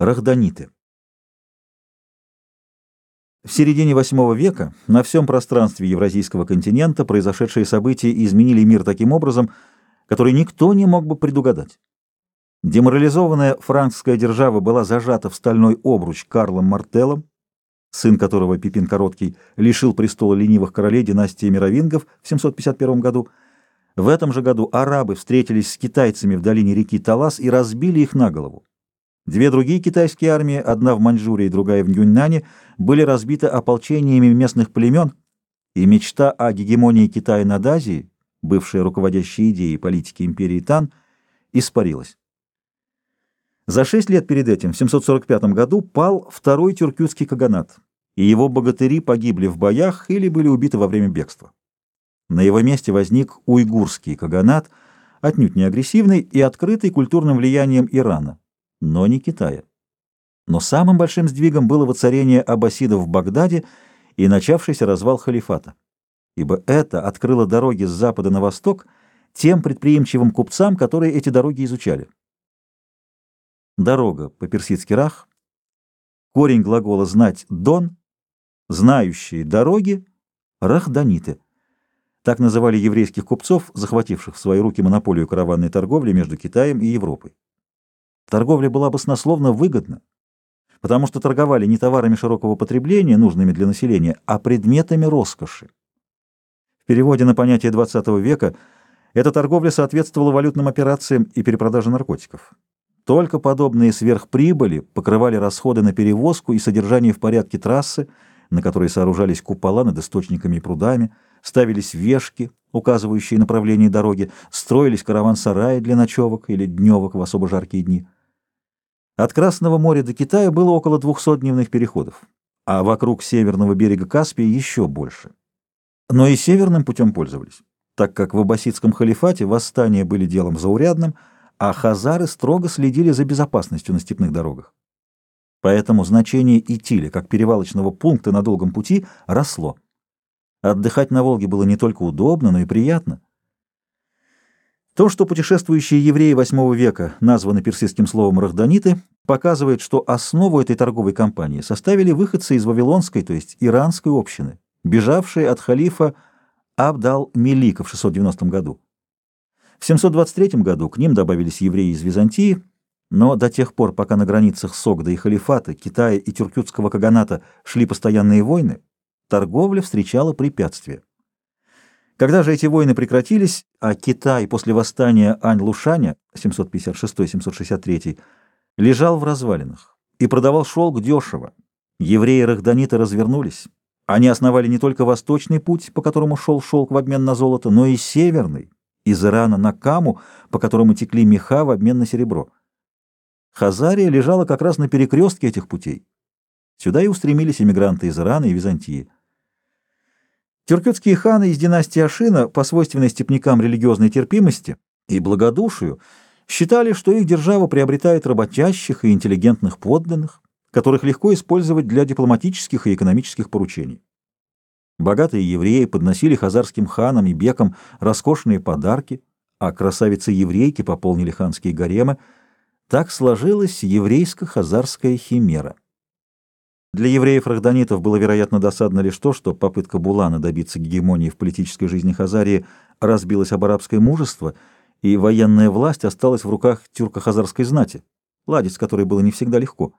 Рахданиты. В середине VIII века на всем пространстве Евразийского континента произошедшие события изменили мир таким образом, который никто не мог бы предугадать. Деморализованная франкская держава была зажата в стальной обруч Карлом Мартеллом, сын которого Пипин Короткий лишил престола ленивых королей династии Мировингов в 751 году. В этом же году арабы встретились с китайцами в долине реки Талас и разбили их на голову. Две другие китайские армии, одна в Маньчжурии, другая в Юньнане, были разбиты ополчениями местных племен, и мечта о гегемонии Китая над Азией, бывшая руководящей идеей политики империи Тан, испарилась. За шесть лет перед этим, в 745 году, пал второй тюркютский каганат, и его богатыри погибли в боях или были убиты во время бегства. На его месте возник уйгурский каганат, отнюдь не агрессивный и открытый культурным влиянием Ирана но не Китая. Но самым большим сдвигом было воцарение аббасидов в Багдаде и начавшийся развал халифата, ибо это открыло дороги с запада на восток тем предприимчивым купцам, которые эти дороги изучали. Дорога по-персидски «рах», корень глагола «знать» — «дон», знающие дороги — «рахданиты». Так называли еврейских купцов, захвативших в свои руки монополию караванной торговли между Китаем и Европой. Торговля была баснословно выгодна, потому что торговали не товарами широкого потребления, нужными для населения, а предметами роскоши. В переводе на понятие XX века эта торговля соответствовала валютным операциям и перепродаже наркотиков. Только подобные сверхприбыли покрывали расходы на перевозку и содержание в порядке трассы, на которой сооружались купола над источниками и прудами, ставились вешки, указывающие направление дороги, строились караван-сараи для ночевок или дневок в особо жаркие дни. От Красного моря до Китая было около 200 дневных переходов, а вокруг северного берега Каспия еще больше. Но и северным путем пользовались, так как в аббасидском халифате восстания были делом заурядным, а хазары строго следили за безопасностью на степных дорогах. Поэтому значение Итиля как перевалочного пункта на долгом пути росло. Отдыхать на Волге было не только удобно, но и приятно. То, что путешествующие евреи VIII века названы персидским словом «рахданиты», показывает, что основу этой торговой компании составили выходцы из вавилонской, то есть иранской общины, бежавшие от халифа Абдал-Мелика в 690 году. В 723 году к ним добавились евреи из Византии, но до тех пор, пока на границах Согда и Халифата, Китая и Тюркютского каганата шли постоянные войны, торговля встречала препятствия. Когда же эти войны прекратились, а Китай после восстания Ань-Лушаня 756-763 лежал в развалинах и продавал шелк дешево, евреи-рахданиты развернулись. Они основали не только восточный путь, по которому шел шелк в обмен на золото, но и северный, из Ирана на Каму, по которому текли меха в обмен на серебро. Хазария лежала как раз на перекрестке этих путей. Сюда и устремились эмигранты из Ирана и Византии. Тюркютские ханы из династии Ашина по свойственной степнякам религиозной терпимости и благодушию считали, что их держава приобретает работящих и интеллигентных подданных, которых легко использовать для дипломатических и экономических поручений. Богатые евреи подносили хазарским ханам и бекам роскошные подарки, а красавицы-еврейки пополнили ханские гаремы. Так сложилась еврейско-хазарская химера. Для евреев-рахданитов было, вероятно, досадно лишь то, что попытка Булана добиться гегемонии в политической жизни Хазарии разбилась об арабское мужество, и военная власть осталась в руках тюрко-хазарской знати, ладить с которой было не всегда легко.